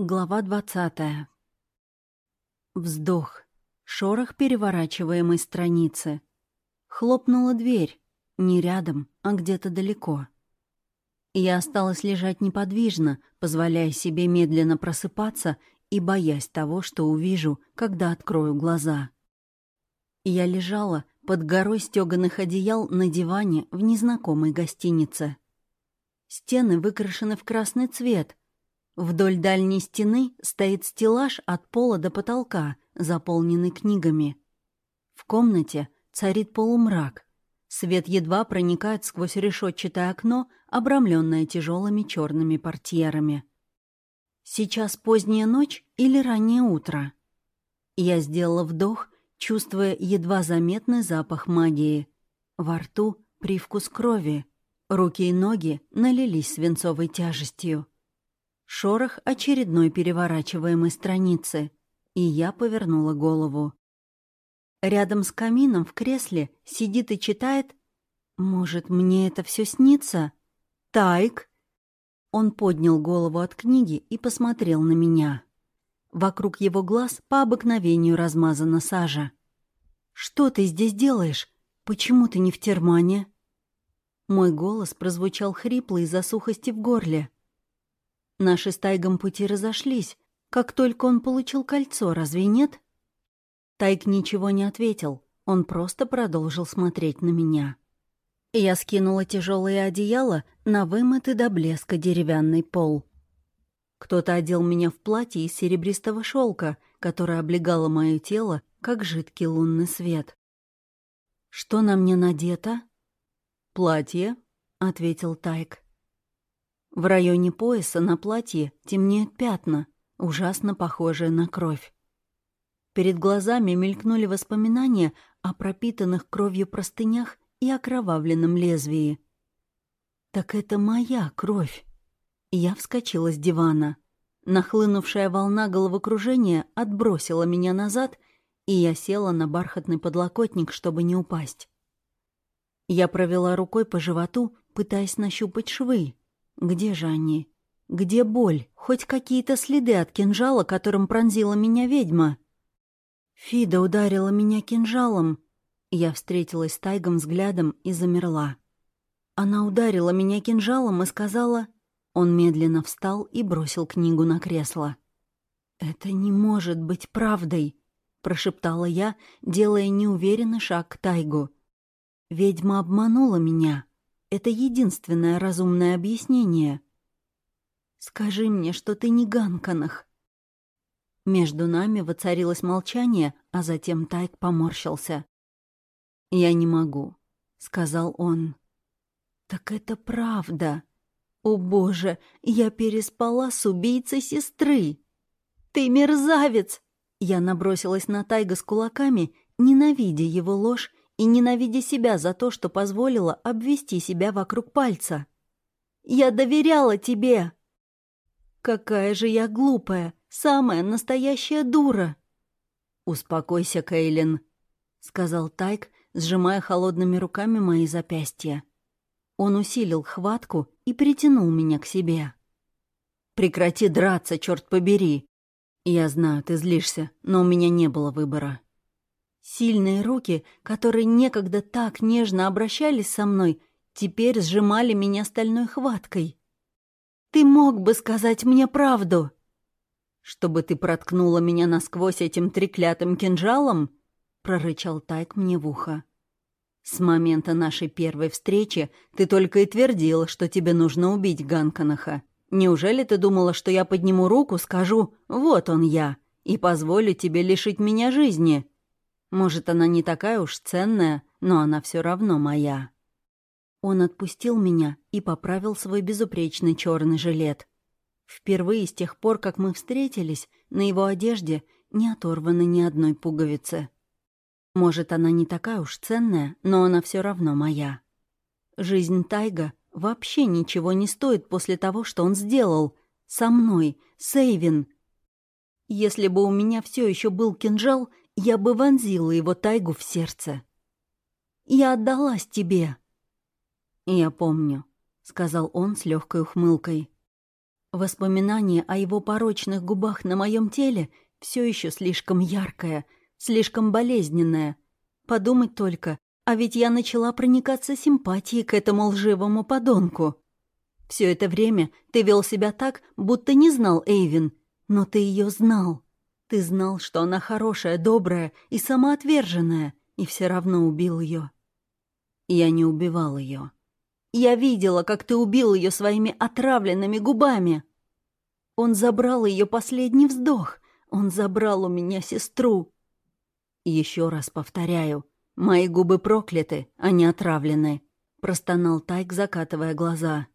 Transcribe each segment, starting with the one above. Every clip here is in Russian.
Глава двадцатая. Вздох. Шорох переворачиваемой страницы. Хлопнула дверь. Не рядом, а где-то далеко. Я осталась лежать неподвижно, позволяя себе медленно просыпаться и боясь того, что увижу, когда открою глаза. Я лежала под горой стёганых одеял на диване в незнакомой гостинице. Стены выкрашены в красный цвет — Вдоль дальней стены стоит стеллаж от пола до потолка, заполненный книгами. В комнате царит полумрак. Свет едва проникает сквозь решетчатое окно, обрамленное тяжелыми черными портьерами. Сейчас поздняя ночь или раннее утро. Я сделала вдох, чувствуя едва заметный запах магии. Во рту привкус крови. Руки и ноги налились свинцовой тяжестью. Шорох очередной переворачиваемой страницы, и я повернула голову. Рядом с камином в кресле сидит и читает «Может, мне это все снится?» «Тайк!» Он поднял голову от книги и посмотрел на меня. Вокруг его глаз по обыкновению размазана сажа. «Что ты здесь делаешь? Почему ты не в термане?» Мой голос прозвучал хрипло из-за сухости в горле. Наши с Тайгом пути разошлись, как только он получил кольцо, разве нет? Тайг ничего не ответил, он просто продолжил смотреть на меня. Я скинула тяжелое одеяло на вымытый до блеска деревянный пол. Кто-то одел меня в платье из серебристого шелка, которое облегало мое тело, как жидкий лунный свет. «Что на мне надето?» «Платье», — ответил Тайк. В районе пояса на платье темнеют пятна, ужасно похожие на кровь. Перед глазами мелькнули воспоминания о пропитанных кровью простынях и окровавленном лезвии. «Так это моя кровь!» Я вскочила с дивана. Нахлынувшая волна головокружения отбросила меня назад, и я села на бархатный подлокотник, чтобы не упасть. Я провела рукой по животу, пытаясь нащупать швы, где же они? Где боль? Хоть какие-то следы от кинжала, которым пронзила меня ведьма? Фида ударила меня кинжалом. Я встретилась с Тайгом взглядом и замерла. Она ударила меня кинжалом и сказала... Он медленно встал и бросил книгу на кресло. «Это не может быть правдой», — прошептала я, делая неуверенный шаг к Тайгу. «Ведьма обманула меня». Это единственное разумное объяснение. «Скажи мне, что ты не Ганканах». Между нами воцарилось молчание, а затем Тайк поморщился. «Я не могу», — сказал он. «Так это правда. О боже, я переспала с убийцей сестры. Ты мерзавец!» Я набросилась на Тайга с кулаками, ненавидя его ложь и ненавидя себя за то, что позволила обвести себя вокруг пальца. «Я доверяла тебе!» «Какая же я глупая, самая настоящая дура!» «Успокойся, Кейлин», — сказал Тайк, сжимая холодными руками мои запястья. Он усилил хватку и притянул меня к себе. «Прекрати драться, черт побери!» «Я знаю, ты злишься, но у меня не было выбора». Сильные руки, которые некогда так нежно обращались со мной, теперь сжимали меня стальной хваткой. «Ты мог бы сказать мне правду!» «Чтобы ты проткнула меня насквозь этим треклятым кинжалом?» — прорычал Тайк мне в ухо. «С момента нашей первой встречи ты только и твердила, что тебе нужно убить Ганканаха. Неужели ты думала, что я подниму руку, скажу «вот он я» и позволю тебе лишить меня жизни?» Может, она не такая уж ценная, но она все равно моя. Он отпустил меня и поправил свой безупречный черный жилет. Впервые с тех пор, как мы встретились, на его одежде не оторваны ни одной пуговицы. Может, она не такая уж ценная, но она все равно моя. Жизнь Тайга вообще ничего не стоит после того, что он сделал. Со мной, Сейвин. Если бы у меня все еще был кинжал, я бы вонзила его тайгу в сердце. «Я отдалась тебе». «Я помню», — сказал он с легкой ухмылкой. Воспоминание о его порочных губах на моем теле все еще слишком яркое, слишком болезненное. Подумать только, а ведь я начала проникаться симпатией к этому лживому подонку. Все это время ты вел себя так, будто не знал Эйвин, но ты ее знал. Ты знал, что она хорошая, добрая и самоотверженная, и все равно убил ее. Я не убивал ее. Я видела, как ты убил ее своими отравленными губами. Он забрал ее последний вздох. Он забрал у меня сестру. Еще раз повторяю, мои губы прокляты, а не отравлены. Простонал Тайк, закатывая глаза.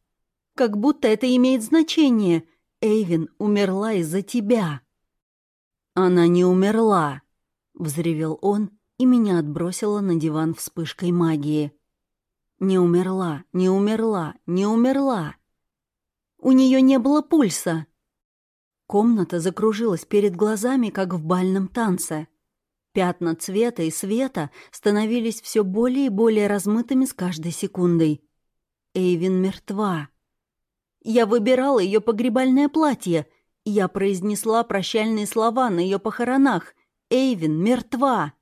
Как будто это имеет значение. Эйвин умерла из-за тебя. Она не умерла, взревел он, и меня отбросило на диван вспышкой магии. Не умерла, не умерла, не умерла. У нее не было пульса. Комната закружилась перед глазами, как в бальном танце. Пятна цвета и света становились все более и более размытыми с каждой секундой. Эйвин мертва. Я выбирала ее погребальное платье. Я произнесла прощальные слова на ее похоронах. Эйвин мертва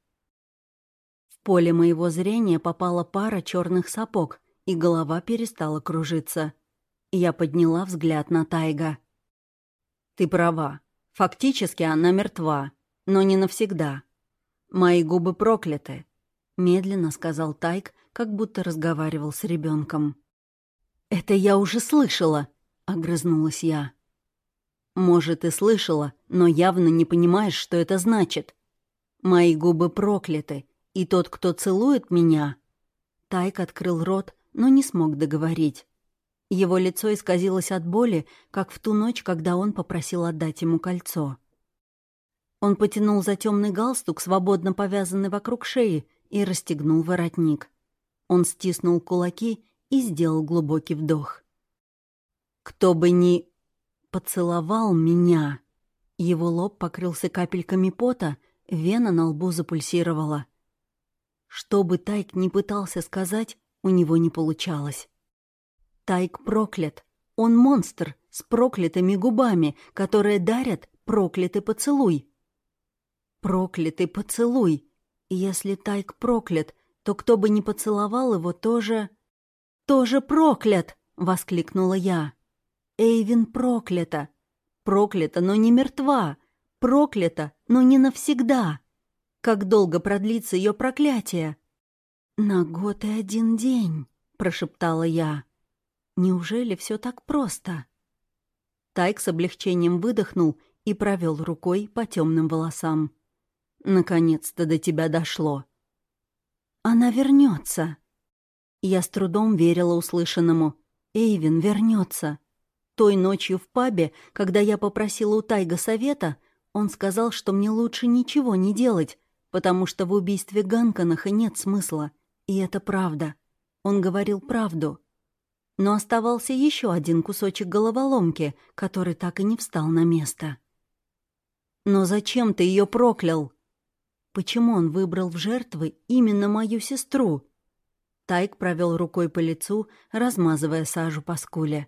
поле моего зрения попала пара черных сапог, и голова перестала кружиться. Я подняла взгляд на Тайга. «Ты права. Фактически она мертва, но не навсегда. Мои губы прокляты», — медленно сказал Тайг, как будто разговаривал с ребенком. «Это я уже слышала», — огрызнулась я. «Может, и слышала, но явно не понимаешь, что это значит. Мои губы прокляты, и тот, кто целует меня...» Тайк открыл рот, но не смог договорить. Его лицо исказилось от боли, как в ту ночь, когда он попросил отдать ему кольцо. Он потянул за темный галстук, свободно повязанный вокруг шеи, и расстегнул воротник. Он стиснул кулаки и сделал глубокий вдох. «Кто бы ни поцеловал меня...» Его лоб покрылся капельками пота, вена на лбу запульсировала. Что бы Тайк не пытался сказать, у него не получалось. Тайк проклят. Он монстр с проклятыми губами, которые дарят проклятый поцелуй. Проклятый поцелуй. Если Тайк проклят, то кто бы ни поцеловал его, тоже... «Тоже проклят!» — воскликнула я. Эйвин проклята. Проклята, но не мертва. Проклята, но не навсегда. Как долго продлится ее проклятие? «На год и один день», — прошептала я. «Неужели все так просто?» Тайк с облегчением выдохнул и провел рукой по темным волосам. «Наконец-то до тебя дошло». «Она вернется. Я с трудом верила услышанному. Эйвин вернется. Той ночью в пабе, когда я попросила у Тайга совета, он сказал, что мне лучше ничего не делать, потому что в убийстве Ганканаха нет смысла. И это правда. Он говорил правду. Но оставался еще один кусочек головоломки, который так и не встал на место. «Но зачем ты ее проклял?» Почему он выбрал в жертвы именно мою сестру? Тайк провел рукой по лицу, размазывая сажу по скуле.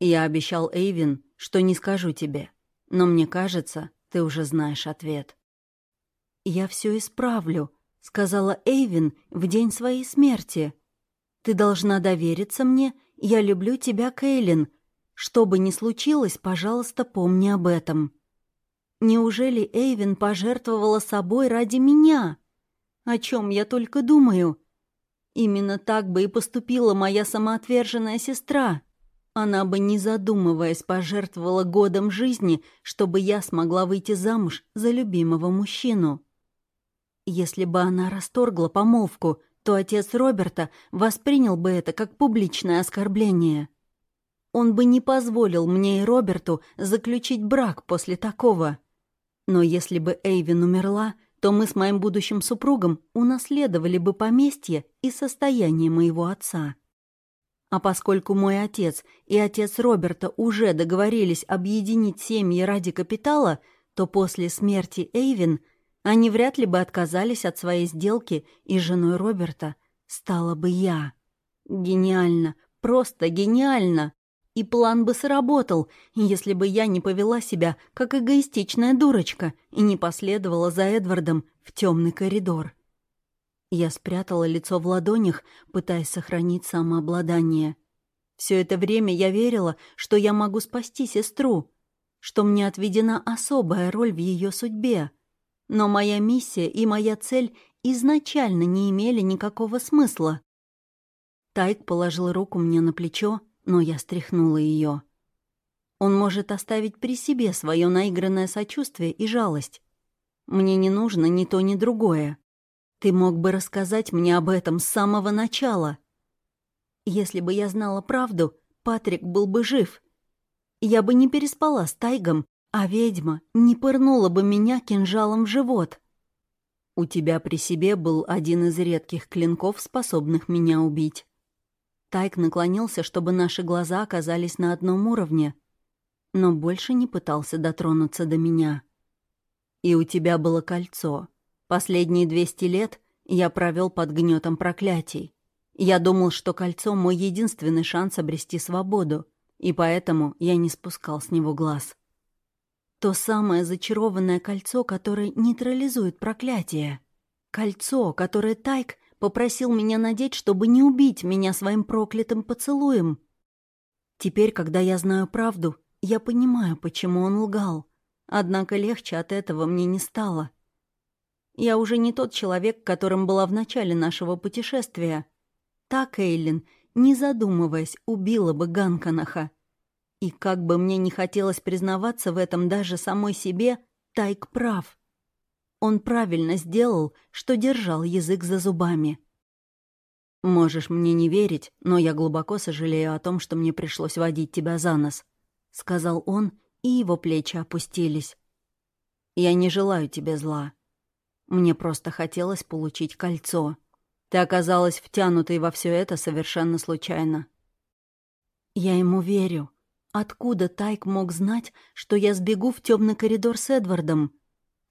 «Я обещал Эйвин, что не скажу тебе, но мне кажется, ты уже знаешь ответ». «Я все исправлю», — сказала Эйвин в день своей смерти. «Ты должна довериться мне, я люблю тебя, Кейлин. Что бы ни случилось, пожалуйста, помни об этом». Неужели Эйвин пожертвовала собой ради меня? О чем я только думаю? Именно так бы и поступила моя самоотверженная сестра. Она бы, не задумываясь, пожертвовала годом жизни, чтобы я смогла выйти замуж за любимого мужчину. Если бы она расторгла помолвку, то отец Роберта воспринял бы это как публичное оскорбление. Он бы не позволил мне и Роберту заключить брак после такого. Но если бы Эйвин умерла, то мы с моим будущим супругом унаследовали бы поместье и состояние моего отца. А поскольку мой отец и отец Роберта уже договорились объединить семьи ради капитала, то после смерти Эйвин – они вряд ли бы отказались от своей сделки, и женой Роберта стала бы я. Гениально, просто гениально. И план бы сработал, если бы я не повела себя, как эгоистичная дурочка, и не последовала за Эдвардом в темный коридор. Я спрятала лицо в ладонях, пытаясь сохранить самообладание. Все это время я верила, что я могу спасти сестру, что мне отведена особая роль в ее судьбе. Но моя миссия и моя цель изначально не имели никакого смысла. Тайк положил руку мне на плечо, но я стряхнула ее. Он может оставить при себе свое наигранное сочувствие и жалость. Мне не нужно ни то, ни другое. Ты мог бы рассказать мне об этом с самого начала. Если бы я знала правду, Патрик был бы жив. Я бы не переспала с Тайгом, а ведьма не пырнула бы меня кинжалом в живот. У тебя при себе был один из редких клинков, способных меня убить. Тайк наклонился, чтобы наши глаза оказались на одном уровне, но больше не пытался дотронуться до меня. И у тебя было кольцо. Последние 200 лет я провел под гнетом проклятий. Я думал, что кольцо — мой единственный шанс обрести свободу, и поэтому я не спускал с него глаз. То самое зачарованное кольцо, которое нейтрализует проклятие. Кольцо, которое Тайк Попросил меня надеть, чтобы не убить меня своим проклятым поцелуем. Теперь, когда я знаю правду, я понимаю, почему он лгал. Однако легче от этого мне не стало. Я уже не тот человек, которым была в начале нашего путешествия. Так Эйлин, не задумываясь, убила бы Ганканаха. И как бы мне не хотелось признаваться в этом даже самой себе, Тайк прав. Он правильно сделал, что держал язык за зубами. «Можешь мне не верить, но я глубоко сожалею о том, что мне пришлось водить тебя за нос», — сказал он, и его плечи опустились. «Я не желаю тебе зла. Мне просто хотелось получить кольцо. Ты оказалась втянутой во все это совершенно случайно». «Я ему верю. Откуда Тайк мог знать, что я сбегу в темный коридор с Эдвардом?»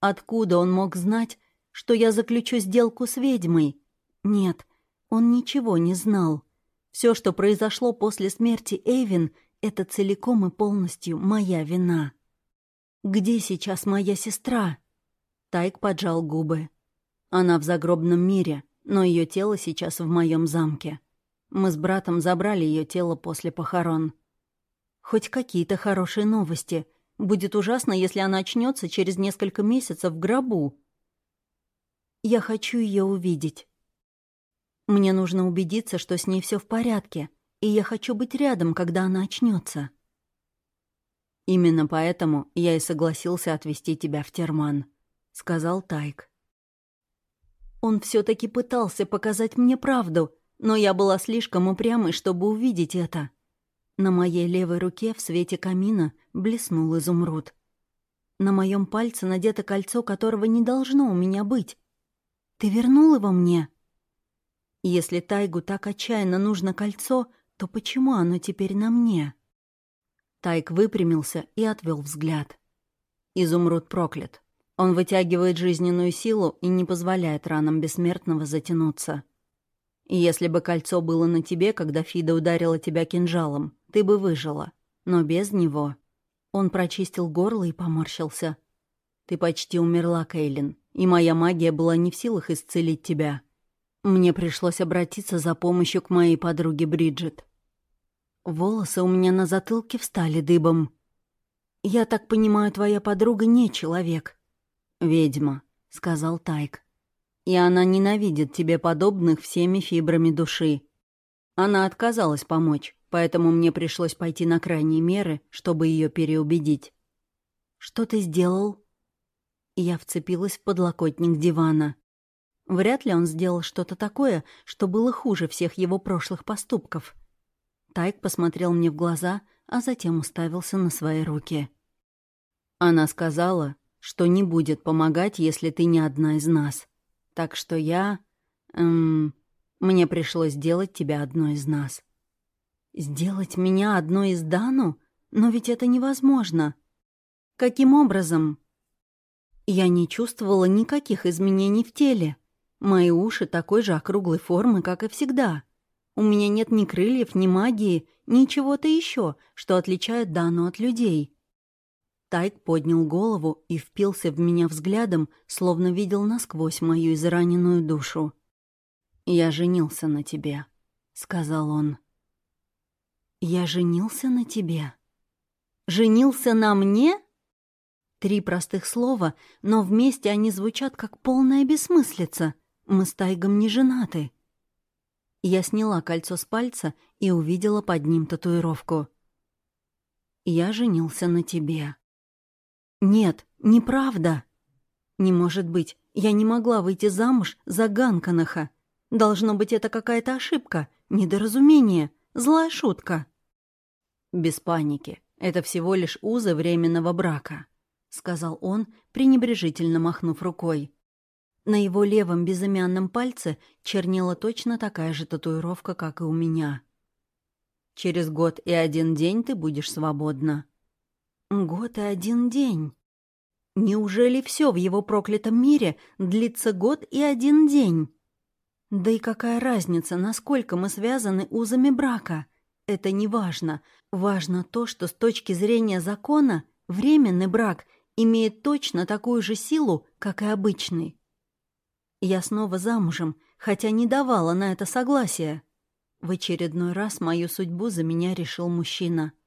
Откуда он мог знать, что я заключу сделку с ведьмой? Нет, он ничего не знал. Все, что произошло после смерти Эйвин, это целиком и полностью моя вина. Где сейчас моя сестра? Тайк поджал губы. Она в загробном мире, но ее тело сейчас в моем замке. Мы с братом забрали ее тело после похорон. Хоть какие-то хорошие новости. Будет ужасно, если она очнется через несколько месяцев в гробу. Я хочу ее увидеть. Мне нужно убедиться, что с ней все в порядке, и я хочу быть рядом, когда она очнется. Именно поэтому я и согласился отвезти тебя в Терман, сказал Тайк. Он все-таки пытался показать мне правду, но я была слишком упрямой, чтобы увидеть это. На моей левой руке в свете камина блеснул изумруд. На моем пальце надето кольцо, которого не должно у меня быть. Ты вернул его мне? Если Тайгу так отчаянно нужно кольцо, то почему оно теперь на мне? Тайг выпрямился и отвел взгляд. Изумруд проклят. Он вытягивает жизненную силу и не позволяет ранам бессмертного затянуться. И если бы кольцо было на тебе, когда Фида ударила тебя кинжалом, ты бы выжила. Но без него... Он прочистил горло и поморщился. «Ты почти умерла, Кейлин, и моя магия была не в силах исцелить тебя. Мне пришлось обратиться за помощью к моей подруге Бриджит. Волосы у меня на затылке встали дыбом. «Я так понимаю, твоя подруга не человек». «Ведьма», — сказал Тайк. «И она ненавидит тебе подобных всеми фибрами души. Она отказалась помочь, поэтому мне пришлось пойти на крайние меры, чтобы ее переубедить. «Что ты сделал?» Я вцепилась в подлокотник дивана. Вряд ли он сделал что-то такое, что было хуже всех его прошлых поступков. Тайк посмотрел мне в глаза, а затем уставился на свои руки. Она сказала, что не будет помогать, если ты не одна из нас. Так что я... Эм, мне пришлось сделать тебя одной из нас. Сделать меня одной из Дану? Но ведь это невозможно. Каким образом? Я не чувствовала никаких изменений в теле. Мои уши такой же округлой формы, как и всегда. У меня нет ни крыльев, ни магии, ни чего-то еще, что отличает Дану от людей. Тайк поднял голову и впился в меня взглядом, словно видел насквозь мою израненную душу. «Я женился на тебе», — сказал он. «Я женился на тебе? Женился на мне?» Три простых слова, но вместе они звучат как полная бессмыслица. Мы с Тайгом не женаты. Я сняла кольцо с пальца и увидела под ним татуировку. «Я женился на тебе». «Нет, неправда!» «Не может быть, я не могла выйти замуж за Ганканаха. Должно быть, это какая-то ошибка, недоразумение, злая шутка». «Без паники. Это всего лишь узы временного брака», — сказал он, пренебрежительно махнув рукой. На его левом безымянном пальце чернела точно такая же татуировка, как и у меня. «Через год и один день ты будешь свободна». Год и один день. Неужели все в его проклятом мире длится год и один день? Да и какая разница, насколько мы связаны узами брака? Это не важно. Важно то, что с точки зрения закона временный брак имеет точно такую же силу, как и обычный. Я снова замужем, хотя не давала на это согласия. В очередной раз мою судьбу за меня решил мужчина —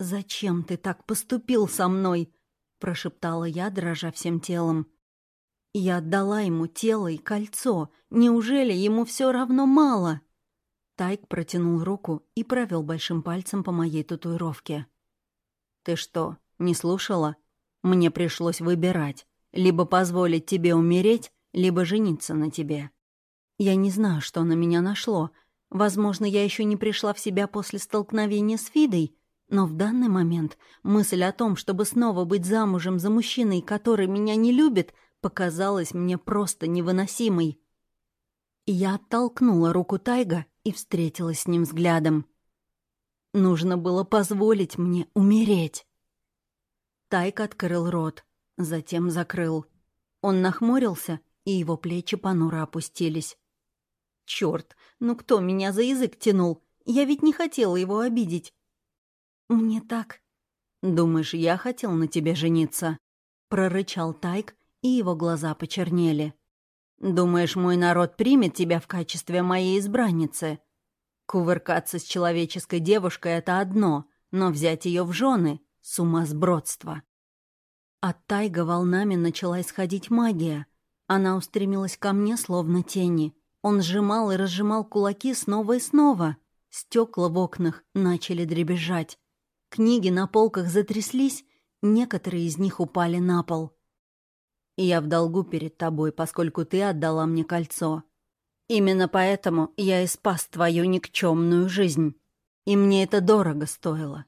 «Зачем ты так поступил со мной?» — прошептала я, дрожа всем телом. Я отдала ему тело и кольцо. Неужели ему все равно мало? Тайк протянул руку и провел большим пальцем по моей татуировке. «Ты что, не слушала? Мне пришлось выбирать. Либо позволить тебе умереть, либо жениться на тебе. Я не знаю, что на меня нашло. Возможно, я еще не пришла в себя после столкновения с Фидой, но в данный момент мысль о том, чтобы снова быть замужем за мужчиной, который меня не любит, показалась мне просто невыносимой. Я оттолкнула руку Тайга и встретилась с ним взглядом. Нужно было позволить мне умереть. Тайк открыл рот, затем закрыл. Он нахмурился, и его плечи понуро опустились. Черт, ну кто меня за язык тянул? Я ведь не хотела его обидеть. «Мне так...» «Думаешь, я хотел на тебе жениться?» Прорычал Тайк, и его глаза почернели. «Думаешь, мой народ примет тебя в качестве моей избранницы? Кувыркаться с человеческой девушкой — это одно, но взять ее в жены — сумасбродство». От Тайга волнами начала исходить магия. Она устремилась ко мне, словно тени. Он сжимал и разжимал кулаки снова и снова. Стекла в окнах начали дребезжать. Книги на полках затряслись, некоторые из них упали на пол. «Я в долгу перед тобой, поскольку ты отдала мне кольцо. Именно поэтому я и спас твою никчемную жизнь. И мне это дорого стоило».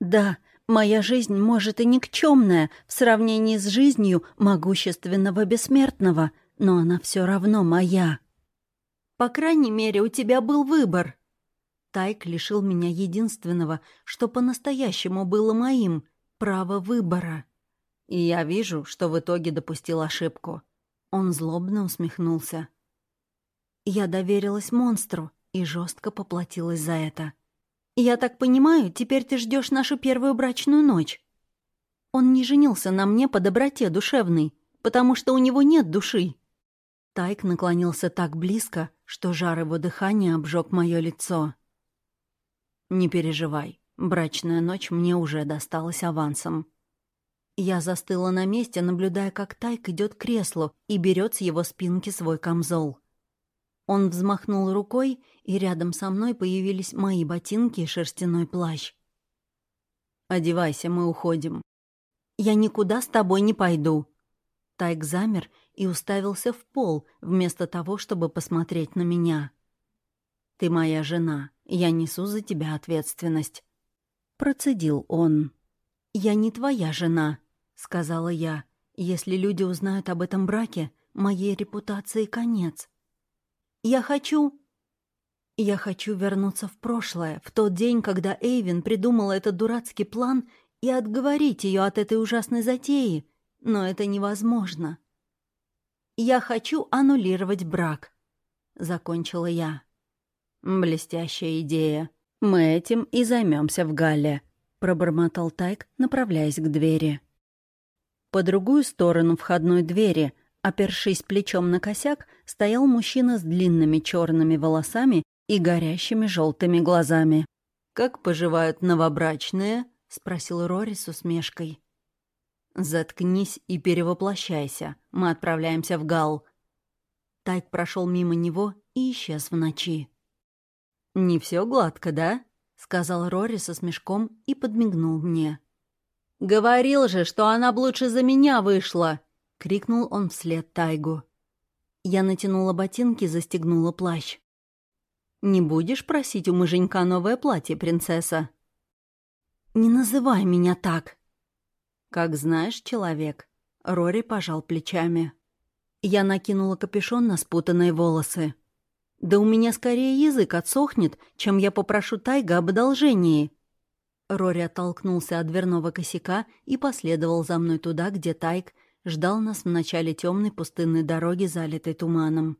«Да, моя жизнь, может, и никчемная в сравнении с жизнью могущественного бессмертного, но она все равно моя». «По крайней мере, у тебя был выбор», Тайк лишил меня единственного, что по-настоящему было моим — права выбора. И я вижу, что в итоге допустил ошибку. Он злобно усмехнулся. Я доверилась монстру и жестко поплатилась за это. «Я так понимаю, теперь ты ждешь нашу первую брачную ночь?» Он не женился на мне по доброте душевной, потому что у него нет души. Тайк наклонился так близко, что жар его дыхания обжег мое лицо. «Не переживай, брачная ночь мне уже досталась авансом». Я застыла на месте, наблюдая, как Тайк идет к креслу и берет с его спинки свой камзол. Он взмахнул рукой, и рядом со мной появились мои ботинки и шерстяной плащ. «Одевайся, мы уходим». «Я никуда с тобой не пойду». Тайк замер и уставился в пол, вместо того, чтобы посмотреть на меня. «Ты моя жена. Я несу за тебя ответственность». Процедил он. «Я не твоя жена», — сказала я. «Если люди узнают об этом браке, моей репутации конец». «Я хочу...» «Я хочу вернуться в прошлое, в тот день, когда Эйвин придумала этот дурацкий план и отговорить ее от этой ужасной затеи, но это невозможно». «Я хочу аннулировать брак», — закончила я. Блестящая идея. Мы этим и займемся в Галле», — пробормотал Тайк, направляясь к двери. По другую сторону входной двери, опершись плечом на косяк, стоял мужчина с длинными черными волосами и горящими желтыми глазами. «Как поживают новобрачные?» — спросил Рори с усмешкой. «Заткнись и перевоплощайся. Мы отправляемся в Гал». Тайк прошел мимо него и исчез в ночи. «Не все гладко, да?» — сказал Рори со смешком и подмигнул мне. «Говорил же, что она б лучше за меня вышла!» — крикнул он вслед Тайгу. Я натянула ботинки, застегнула плащ. «Не будешь просить у муженька новое платье, принцесса?» «Не называй меня так!» «Как знаешь, человек», — Рори пожал плечами. Я накинула капюшон на спутанные волосы. «Да у меня скорее язык отсохнет, чем я попрошу Тайга об одолжении». Рори оттолкнулся от дверного косяка и последовал за мной туда, где Тайг ждал нас в начале темной пустынной дороги, залитой туманом.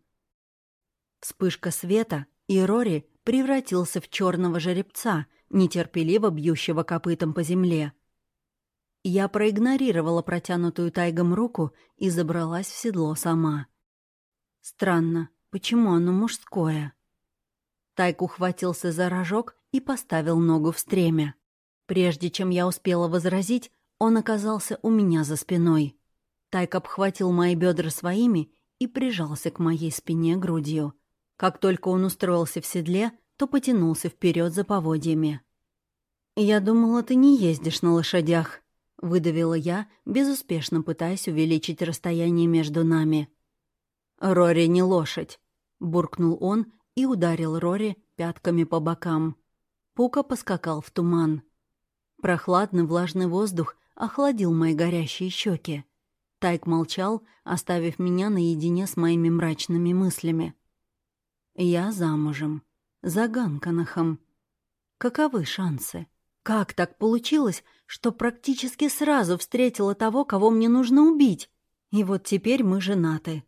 Вспышка света, и Рори превратился в черного жеребца, нетерпеливо бьющего копытом по земле. Я проигнорировала протянутую тайгом руку и забралась в седло сама. Странно, почему оно мужское? Тайк ухватился за рожок и поставил ногу в стремя. Прежде чем я успела возразить, он оказался у меня за спиной. Тайк обхватил мои бедра своими и прижался к моей спине грудью. Как только он устроился в седле, то потянулся вперед за поводьями. «Я думала, ты не ездишь на лошадях», — выдавила я, безуспешно пытаясь увеличить расстояние между нами. «Рори не лошадь», — буркнул он и ударил Рори пятками по бокам. Пука поскакал в туман. Прохладный влажный воздух охладил мои горящие щеки. Тайк молчал, оставив меня наедине с моими мрачными мыслями. Я замужем. За Ганканахом. Каковы шансы? Как так получилось, что практически сразу встретила того, кого мне нужно убить? И вот теперь мы женаты.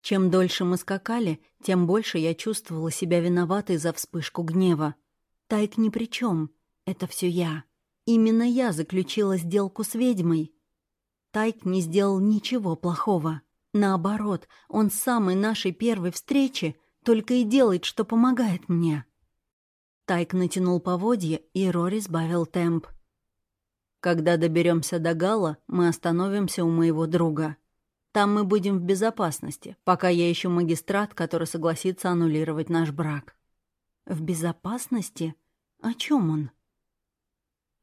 Чем дольше мы скакали, тем больше я чувствовала себя виноватой за вспышку гнева. Тайк ни при чем. Это все я. Именно я заключила сделку с ведьмой. Тайк не сделал ничего плохого. Наоборот, он с самой нашей первой встречи только и делает, что помогает мне. Тайк натянул поводья, и Рори сбавил темп. «Когда доберемся до Гала, мы остановимся у моего друга. Там мы будем в безопасности, пока я ищу магистрат, который согласится аннулировать наш брак». «В безопасности? О чем он?»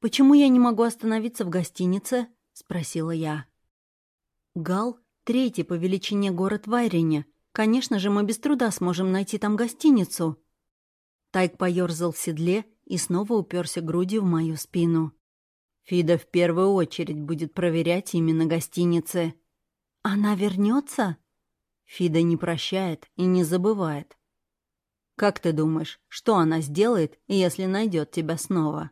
«Почему я не могу остановиться в гостинице?» — спросила я. «Гал — третий по величине город в Айрине. Конечно же, мы без труда сможем найти там гостиницу». Тайк поёрзал в седле и снова уперся грудью в мою спину. Фида в первую очередь будет проверять именно гостиницы. «Она вернется? Фида не прощает и не забывает. «Как ты думаешь, что она сделает, если найдет тебя снова?»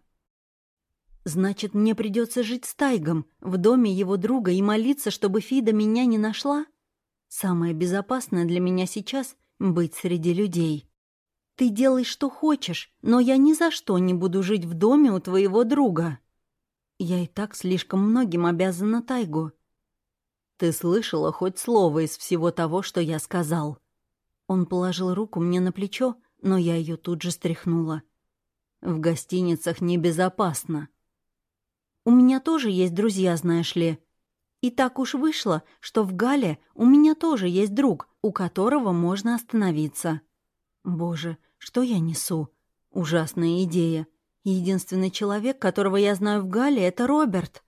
«Значит, мне придется жить с Тайгом, в доме его друга и молиться, чтобы Фида меня не нашла? Самое безопасное для меня сейчас — быть среди людей». Ты делай, что хочешь, но я ни за что не буду жить в доме у твоего друга. Я и так слишком многим обязана Тайгу. Ты слышала хоть слово из всего того, что я сказал? Он положил руку мне на плечо, но я ее тут же стряхнула. В гостиницах небезопасно. У меня тоже есть друзья, знаешь ли. И так уж вышло, что в Гале у меня тоже есть друг, у которого можно остановиться. Боже, что я несу? Ужасная идея. Единственный человек, которого я знаю в Гале, это Роберт.